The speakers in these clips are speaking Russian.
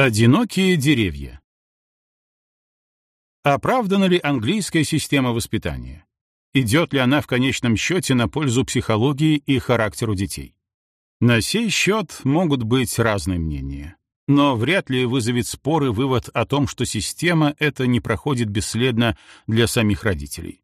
Одинокие деревья. Оправдана ли английская система воспитания? Идет ли она в конечном счете на пользу психологии и характеру детей? На сей счет могут быть разные мнения. Но вряд ли вызовет споры вывод о том, что система эта не проходит бесследно для самих родителей.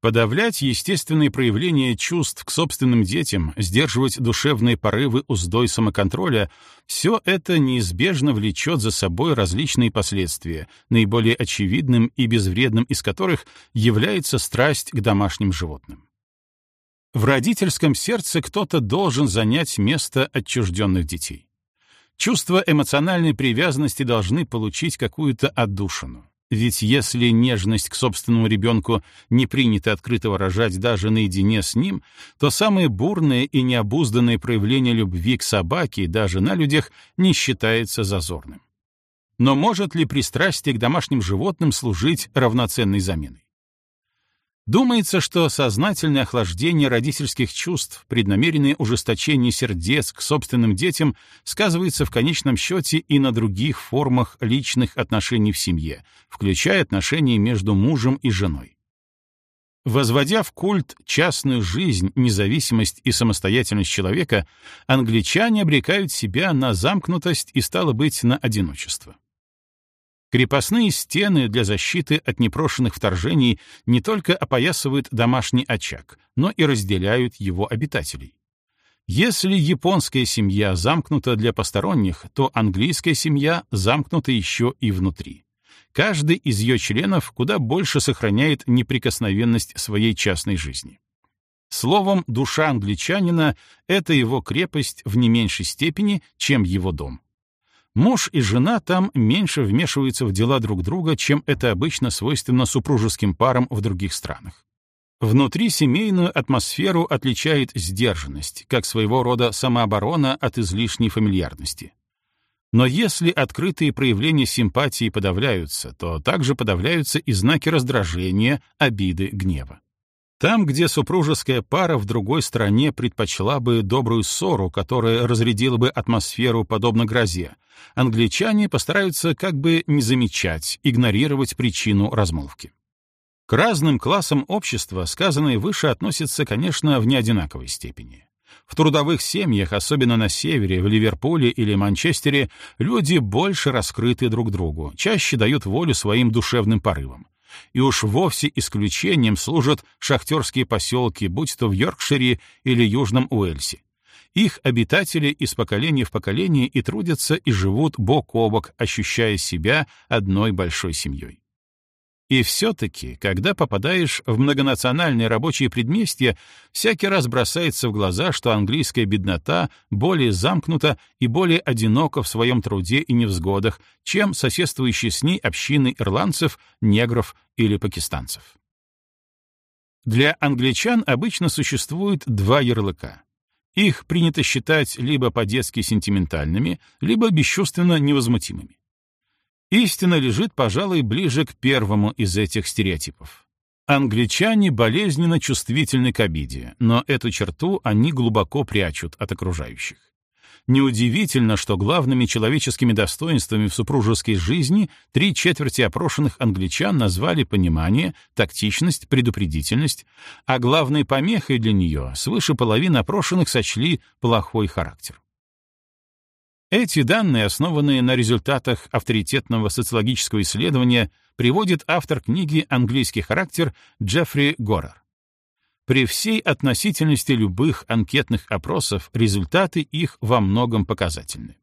Подавлять естественные проявления чувств к собственным детям, сдерживать душевные порывы уздой самоконтроля — все это неизбежно влечет за собой различные последствия, наиболее очевидным и безвредным из которых является страсть к домашним животным. В родительском сердце кто-то должен занять место отчужденных детей. Чувства эмоциональной привязанности должны получить какую-то отдушину. Ведь если нежность к собственному ребенку не принято открыто выражать даже наедине с ним, то самые бурные и необузданные проявления любви к собаке даже на людях не считается зазорным. Но может ли пристрастие к домашним животным служить равноценной заменой? Думается, что сознательное охлаждение родительских чувств, преднамеренное ужесточение сердец к собственным детям сказывается в конечном счете и на других формах личных отношений в семье, включая отношения между мужем и женой. Возводя в культ частную жизнь, независимость и самостоятельность человека, англичане обрекают себя на замкнутость и, стало быть, на одиночество. Крепостные стены для защиты от непрошенных вторжений не только опоясывают домашний очаг, но и разделяют его обитателей. Если японская семья замкнута для посторонних, то английская семья замкнута еще и внутри. Каждый из ее членов куда больше сохраняет неприкосновенность своей частной жизни. Словом, душа англичанина — это его крепость в не меньшей степени, чем его дом. Муж и жена там меньше вмешиваются в дела друг друга, чем это обычно свойственно супружеским парам в других странах. Внутри семейную атмосферу отличает сдержанность, как своего рода самооборона от излишней фамильярности. Но если открытые проявления симпатии подавляются, то также подавляются и знаки раздражения, обиды, гнева. Там, где супружеская пара в другой стране предпочла бы добрую ссору, которая разрядила бы атмосферу подобно грозе, англичане постараются как бы не замечать, игнорировать причину размолвки. К разным классам общества сказанное выше относится, конечно, в неодинаковой степени. В трудовых семьях, особенно на севере, в Ливерпуле или Манчестере, люди больше раскрыты друг другу, чаще дают волю своим душевным порывам. И уж вовсе исключением служат шахтерские поселки, будь то в Йоркшире или Южном Уэльсе. Их обитатели из поколения в поколение и трудятся, и живут бок о бок, ощущая себя одной большой семьей. И все-таки, когда попадаешь в многонациональные рабочие предместья, всякий раз бросается в глаза, что английская беднота более замкнута и более одинока в своем труде и невзгодах, чем соседствующие с ней общины ирландцев, негров или пакистанцев. Для англичан обычно существует два ярлыка. Их принято считать либо по-детски сентиментальными, либо бесчувственно невозмутимыми. Истина лежит, пожалуй, ближе к первому из этих стереотипов. Англичане болезненно чувствительны к обиде, но эту черту они глубоко прячут от окружающих. Неудивительно, что главными человеческими достоинствами в супружеской жизни три четверти опрошенных англичан назвали понимание, тактичность, предупредительность, а главной помехой для нее свыше половины опрошенных сочли плохой характер. Эти данные, основанные на результатах авторитетного социологического исследования, приводит автор книги «Английский характер» Джеффри Горер. При всей относительности любых анкетных опросов результаты их во многом показательны.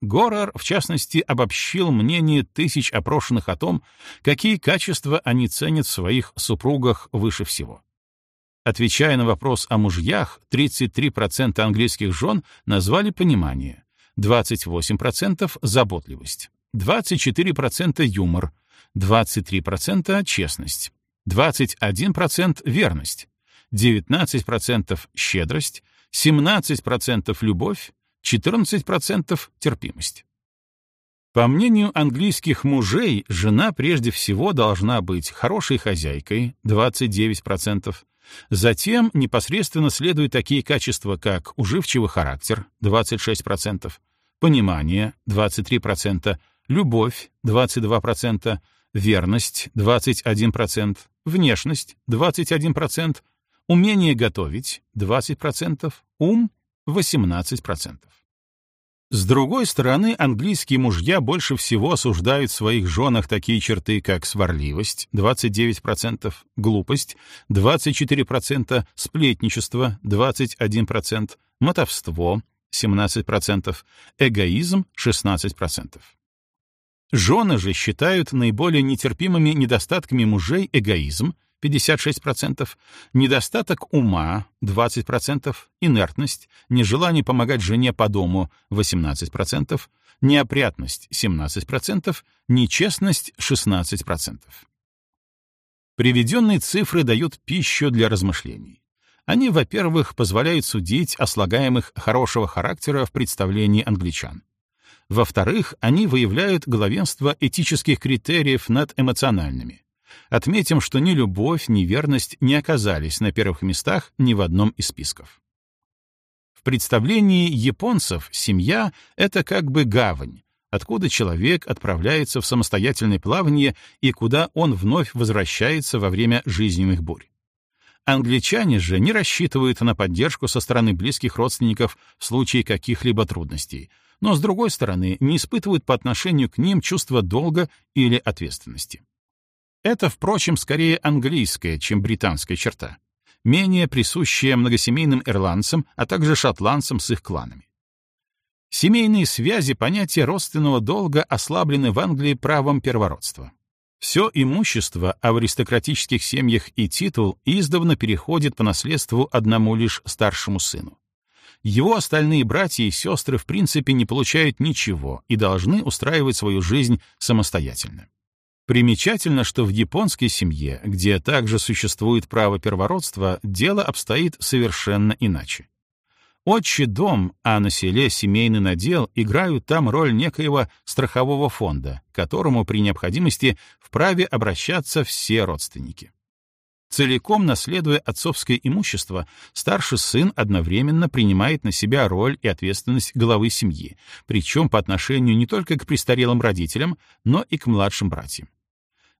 Горер, в частности, обобщил мнение тысяч опрошенных о том, какие качества они ценят в своих супругах выше всего. Отвечая на вопрос о мужьях, 33% английских жен назвали понимание, 28% — заботливость, 24% — юмор, 23% — честность, 21% — верность, 19% — щедрость, 17% — любовь, 14% — терпимость. По мнению английских мужей, жена прежде всего должна быть хорошей хозяйкой, 29%, затем непосредственно следуют такие качества, как уживчивый характер, 26%, понимание — 23%, любовь — 22%, верность — 21%, внешность — 21%, умение готовить — 20%, ум — 18%. С другой стороны, английские мужья больше всего осуждают в своих женах такие черты, как сварливость — 29%, глупость — 24%, сплетничество — 21%, мотовство — 17%, эгоизм — 16%. Жены же считают наиболее нетерпимыми недостатками мужей эгоизм — 56%, недостаток ума 20%, инертность, нежелание помогать жене по дому 18%, неопрятность 17%, нечестность 16%. Приведенные цифры дают пищу для размышлений. Они, во-первых, позволяют судить о слагаемых хорошего характера в представлении англичан. Во-вторых, они выявляют главенство этических критериев над эмоциональными. Отметим, что ни любовь, ни верность не оказались на первых местах ни в одном из списков. В представлении японцев семья — это как бы гавань, откуда человек отправляется в самостоятельное плавание и куда он вновь возвращается во время жизненных бурь. Англичане же не рассчитывают на поддержку со стороны близких родственников в случае каких-либо трудностей, но, с другой стороны, не испытывают по отношению к ним чувства долга или ответственности. Это, впрочем, скорее английская, чем британская черта, менее присущая многосемейным ирландцам, а также шотландцам с их кланами. Семейные связи понятия родственного долга ослаблены в Англии правом первородства. Все имущество в аристократических семьях и титул издавна переходит по наследству одному лишь старшему сыну. Его остальные братья и сестры в принципе не получают ничего и должны устраивать свою жизнь самостоятельно. Примечательно, что в японской семье, где также существует право первородства, дело обстоит совершенно иначе. Отчий дом, а на селе семейный надел играют там роль некоего страхового фонда, которому при необходимости вправе обращаться все родственники. Целиком наследуя отцовское имущество, старший сын одновременно принимает на себя роль и ответственность главы семьи, причем по отношению не только к престарелым родителям, но и к младшим братьям.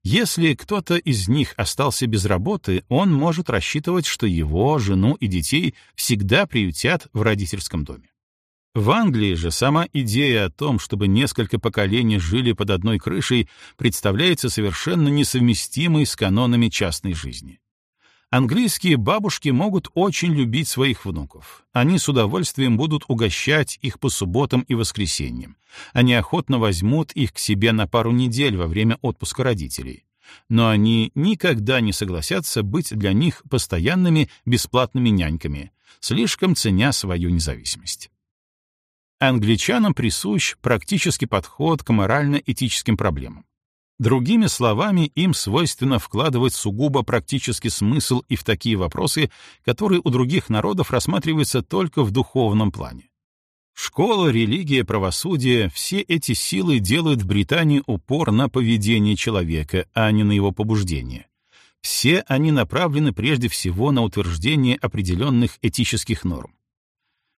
Если кто-то из них остался без работы, он может рассчитывать, что его, жену и детей всегда приютят в родительском доме. В Англии же сама идея о том, чтобы несколько поколений жили под одной крышей, представляется совершенно несовместимой с канонами частной жизни. Английские бабушки могут очень любить своих внуков. Они с удовольствием будут угощать их по субботам и воскресеньям. Они охотно возьмут их к себе на пару недель во время отпуска родителей. Но они никогда не согласятся быть для них постоянными бесплатными няньками, слишком ценя свою независимость. Англичанам присущ практический подход к морально-этическим проблемам. Другими словами, им свойственно вкладывать сугубо практический смысл и в такие вопросы, которые у других народов рассматриваются только в духовном плане. Школа, религия, правосудие — все эти силы делают в Британии упор на поведение человека, а не на его побуждение. Все они направлены прежде всего на утверждение определенных этических норм.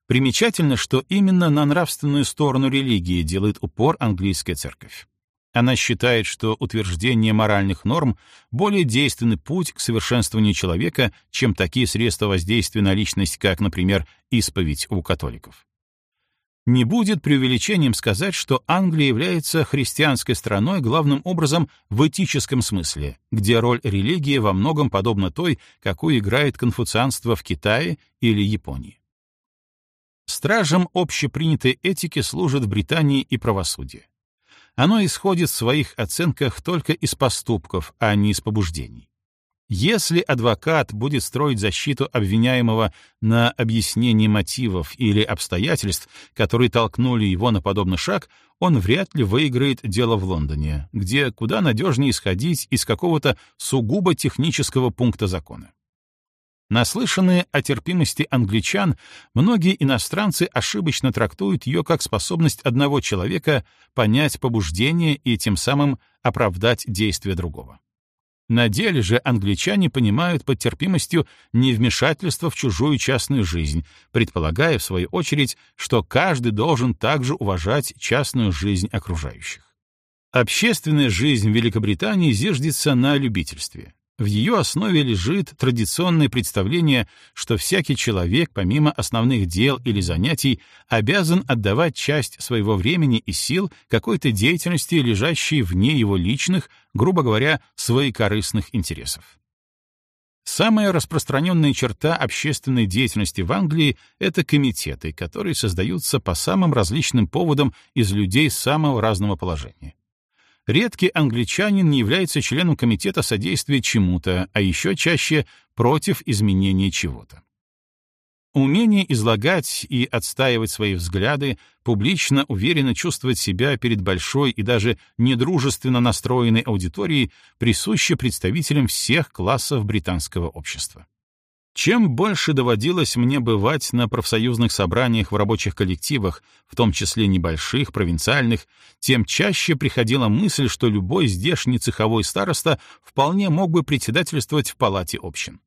Примечательно, что именно на нравственную сторону религии делает упор английская церковь. Она считает, что утверждение моральных норм более действенный путь к совершенствованию человека, чем такие средства воздействия на личность, как, например, исповедь у католиков. Не будет преувеличением сказать, что Англия является христианской страной главным образом в этическом смысле, где роль религии во многом подобна той, какую играет конфуцианство в Китае или Японии. Стражем общепринятой этики служит в Британии и правосудие. Оно исходит в своих оценках только из поступков, а не из побуждений. Если адвокат будет строить защиту обвиняемого на объяснении мотивов или обстоятельств, которые толкнули его на подобный шаг, он вряд ли выиграет дело в Лондоне, где куда надежнее исходить из какого-то сугубо технического пункта закона. Наслышанные о терпимости англичан, многие иностранцы ошибочно трактуют ее как способность одного человека понять побуждение и тем самым оправдать действия другого. На деле же англичане понимают под терпимостью невмешательство в чужую частную жизнь, предполагая, в свою очередь, что каждый должен также уважать частную жизнь окружающих. Общественная жизнь Великобритании зиждется на любительстве. В ее основе лежит традиционное представление, что всякий человек, помимо основных дел или занятий, обязан отдавать часть своего времени и сил какой-то деятельности, лежащей вне его личных, грубо говоря, своекорыстных интересов. Самая распространенная черта общественной деятельности в Англии — это комитеты, которые создаются по самым различным поводам из людей самого разного положения. Редкий англичанин не является членом комитета содействия чему-то, а еще чаще против изменения чего-то. Умение излагать и отстаивать свои взгляды, публично уверенно чувствовать себя перед большой и даже недружественно настроенной аудиторией присуще представителям всех классов британского общества. Чем больше доводилось мне бывать на профсоюзных собраниях в рабочих коллективах, в том числе небольших, провинциальных, тем чаще приходила мысль, что любой здешний цеховой староста вполне мог бы председательствовать в палате общин.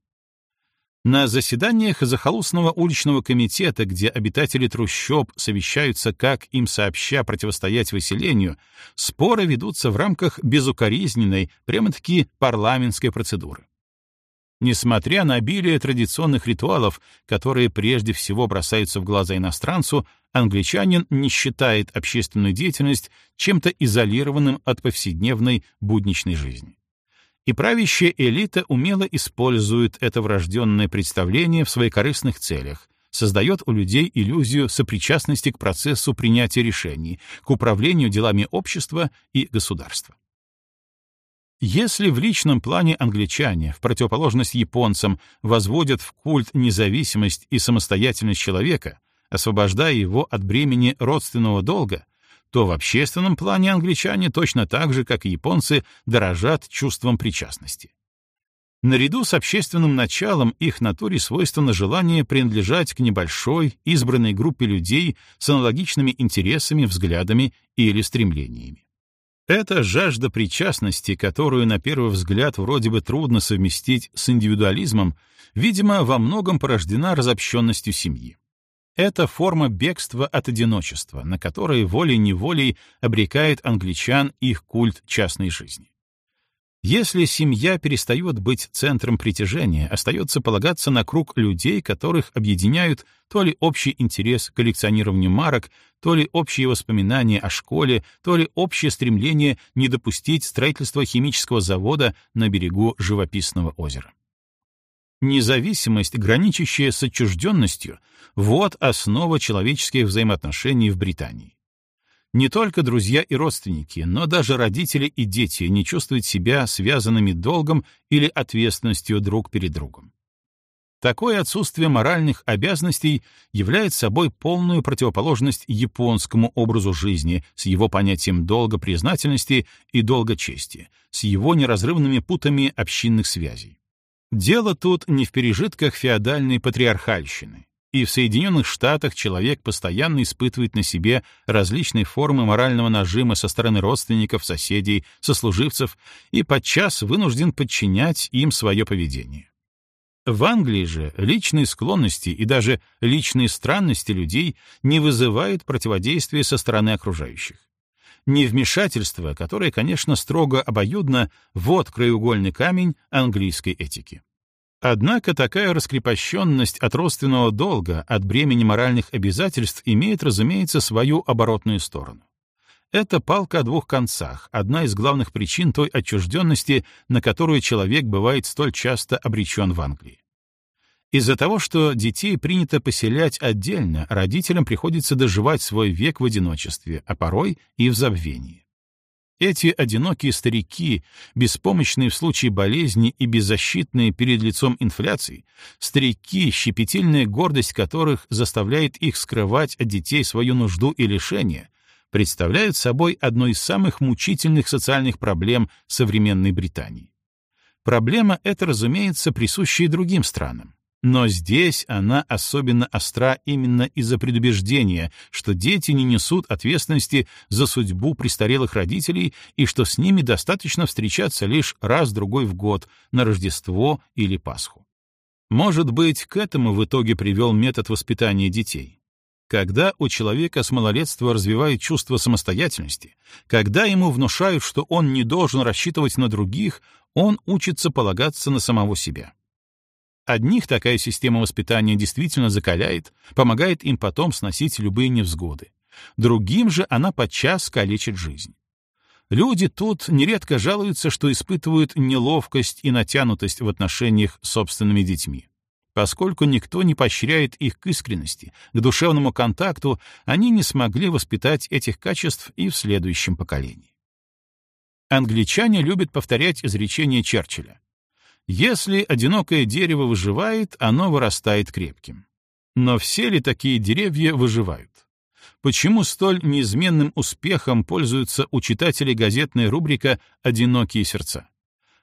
На заседаниях захолустного уличного комитета, где обитатели трущоб совещаются, как им сообща противостоять выселению, споры ведутся в рамках безукоризненной, прямо-таки парламентской процедуры. Несмотря на обилие традиционных ритуалов, которые прежде всего бросаются в глаза иностранцу, англичанин не считает общественную деятельность чем-то изолированным от повседневной будничной жизни. И правящая элита умело использует это врожденное представление в своих корыстных целях, создает у людей иллюзию сопричастности к процессу принятия решений, к управлению делами общества и государства. Если в личном плане англичане, в противоположность японцам, возводят в культ независимость и самостоятельность человека, освобождая его от бремени родственного долга, то в общественном плане англичане точно так же, как и японцы, дорожат чувством причастности. Наряду с общественным началом их натуре свойственно желание принадлежать к небольшой, избранной группе людей с аналогичными интересами, взглядами или стремлениями. Эта жажда причастности, которую на первый взгляд вроде бы трудно совместить с индивидуализмом, видимо, во многом порождена разобщенностью семьи. Это форма бегства от одиночества, на которое волей-неволей обрекает англичан их культ частной жизни. Если семья перестает быть центром притяжения, остается полагаться на круг людей, которых объединяют то ли общий интерес к коллекционированию марок, то ли общие воспоминания о школе, то ли общее стремление не допустить строительства химического завода на берегу живописного озера. Независимость, граничащая с отчужденностью, вот основа человеческих взаимоотношений в Британии. Не только друзья и родственники, но даже родители и дети не чувствуют себя связанными долгом или ответственностью друг перед другом. Такое отсутствие моральных обязанностей является собой полную противоположность японскому образу жизни с его понятием долга признательности и долга чести, с его неразрывными путами общинных связей. Дело тут не в пережитках феодальной патриархальщины и в Соединенных Штатах человек постоянно испытывает на себе различные формы морального нажима со стороны родственников, соседей, сослуживцев и подчас вынужден подчинять им свое поведение. В Англии же личные склонности и даже личные странности людей не вызывают противодействия со стороны окружающих. Невмешательство, которое, конечно, строго обоюдно, вот краеугольный камень английской этики. Однако такая раскрепощенность от родственного долга, от бремени моральных обязательств имеет, разумеется, свою оборотную сторону. Это палка о двух концах, одна из главных причин той отчужденности, на которую человек бывает столь часто обречен в Англии. Из-за того, что детей принято поселять отдельно, родителям приходится доживать свой век в одиночестве, а порой и в забвении. Эти одинокие старики, беспомощные в случае болезни и беззащитные перед лицом инфляции, старики, щепетильная гордость которых заставляет их скрывать от детей свою нужду и лишение, представляют собой одну из самых мучительных социальных проблем современной Британии. Проблема эта, разумеется, присуща и другим странам. Но здесь она особенно остра именно из-за предубеждения, что дети не несут ответственности за судьбу престарелых родителей и что с ними достаточно встречаться лишь раз-другой в год, на Рождество или Пасху. Может быть, к этому в итоге привел метод воспитания детей. Когда у человека с малолетства развивают чувство самостоятельности, когда ему внушают, что он не должен рассчитывать на других, он учится полагаться на самого себя. Одних такая система воспитания действительно закаляет, помогает им потом сносить любые невзгоды. Другим же она подчас калечит жизнь. Люди тут нередко жалуются, что испытывают неловкость и натянутость в отношениях с собственными детьми. Поскольку никто не поощряет их к искренности, к душевному контакту, они не смогли воспитать этих качеств и в следующем поколении. Англичане любят повторять изречение Черчилля. Если одинокое дерево выживает, оно вырастает крепким. Но все ли такие деревья выживают? Почему столь неизменным успехом пользуется у читателей газетная рубрика «Одинокие сердца»?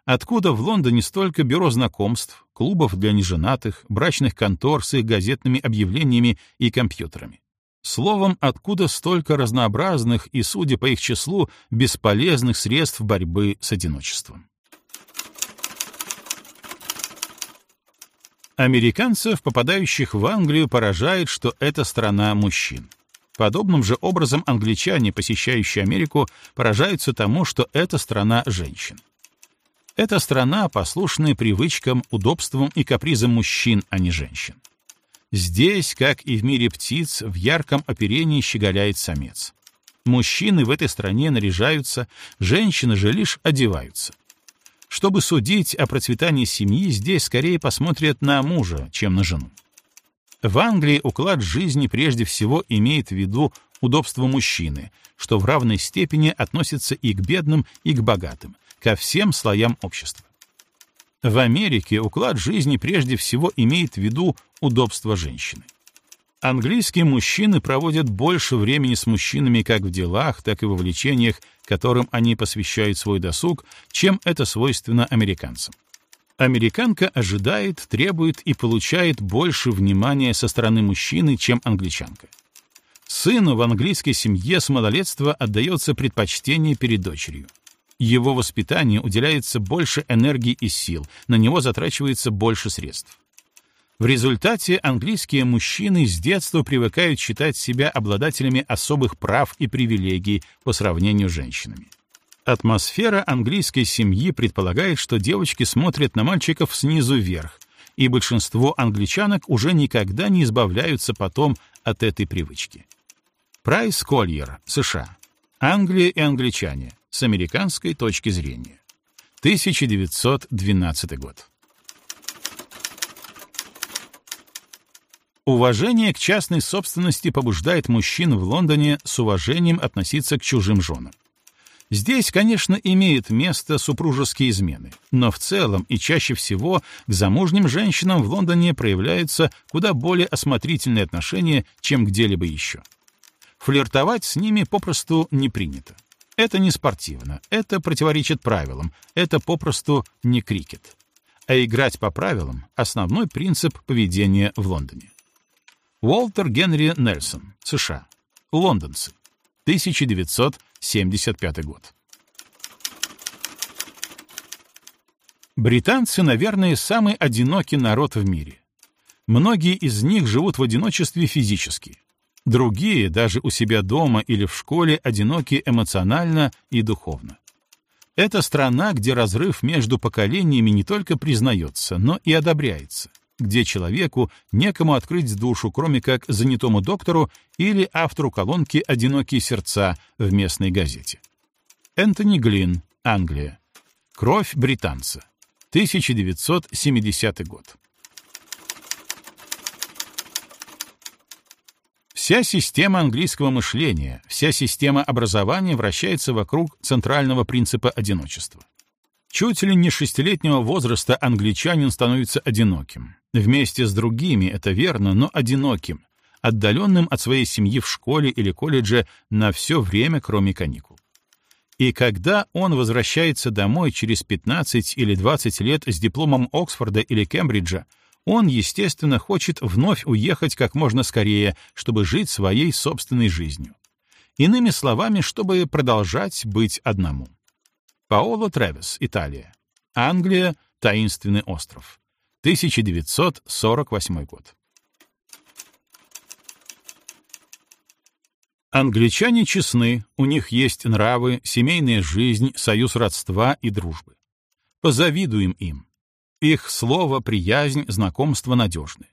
Откуда в Лондоне столько бюро знакомств, клубов для неженатых, брачных контор с их газетными объявлениями и компьютерами? Словом, откуда столько разнообразных и, судя по их числу, бесполезных средств борьбы с одиночеством? Американцев, попадающих в Англию, поражает, что это страна мужчин. Подобным же образом англичане, посещающие Америку, поражаются тому, что это страна женщин. Это страна, послушная привычкам, удобствам и капризам мужчин, а не женщин. Здесь, как и в мире птиц, в ярком оперении щеголяет самец. Мужчины в этой стране наряжаются, женщины же лишь одеваются. Чтобы судить о процветании семьи, здесь скорее посмотрят на мужа, чем на жену. В Англии уклад жизни прежде всего имеет в виду удобство мужчины, что в равной степени относится и к бедным, и к богатым, ко всем слоям общества. В Америке уклад жизни прежде всего имеет в виду удобство женщины. Английские мужчины проводят больше времени с мужчинами как в делах, так и в увлечениях, которым они посвящают свой досуг, чем это свойственно американцам. Американка ожидает, требует и получает больше внимания со стороны мужчины, чем англичанка. Сыну в английской семье с малолетства отдается предпочтение перед дочерью. Его воспитанию уделяется больше энергии и сил, на него затрачивается больше средств. В результате английские мужчины с детства привыкают считать себя обладателями особых прав и привилегий по сравнению с женщинами. Атмосфера английской семьи предполагает, что девочки смотрят на мальчиков снизу вверх, и большинство англичанок уже никогда не избавляются потом от этой привычки. Прайс Кольер, США. Англия и англичане. С американской точки зрения. 1912 год. Уважение к частной собственности побуждает мужчин в Лондоне с уважением относиться к чужим женам. Здесь, конечно, имеют место супружеские измены, но в целом и чаще всего к замужним женщинам в Лондоне проявляются куда более осмотрительные отношения, чем где-либо еще. Флиртовать с ними попросту не принято. Это не спортивно, это противоречит правилам, это попросту не крикет. А играть по правилам — основной принцип поведения в Лондоне. Уолтер Генри Нельсон, США. Лондонцы. 1975 год. Британцы, наверное, самый одинокий народ в мире. Многие из них живут в одиночестве физически. Другие, даже у себя дома или в школе, одиноки эмоционально и духовно. Это страна, где разрыв между поколениями не только признается, но и одобряется где человеку некому открыть душу, кроме как занятому доктору или автору колонки «Одинокие сердца» в местной газете. Энтони Глин, Англия. Кровь британца. 1970 год. Вся система английского мышления, вся система образования вращается вокруг центрального принципа одиночества. Чуть ли не шестилетнего возраста англичанин становится одиноким. Вместе с другими, это верно, но одиноким, отдаленным от своей семьи в школе или колледже на все время, кроме каникул. И когда он возвращается домой через 15 или 20 лет с дипломом Оксфорда или Кембриджа, Он, естественно, хочет вновь уехать как можно скорее, чтобы жить своей собственной жизнью. Иными словами, чтобы продолжать быть одному. Паоло Тревес, Италия. Англия, Таинственный остров. 1948 год. Англичане честны, у них есть нравы, семейная жизнь, союз родства и дружбы. Позавидуем им. Их слово, приязнь, знакомство надежны.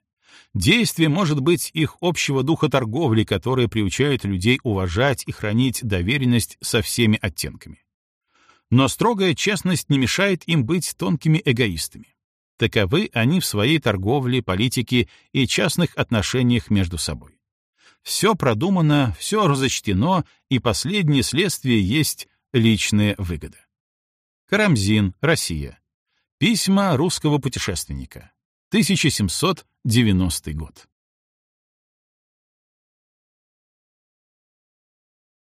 Действие может быть их общего духа торговли, которое приучает людей уважать и хранить доверенность со всеми оттенками. Но строгая честность не мешает им быть тонкими эгоистами. Таковы они в своей торговле, политике и частных отношениях между собой. Все продумано, все разочтено, и последнее следствие есть личная выгода. Карамзин, Россия. Письма русского путешественника. 1790 год.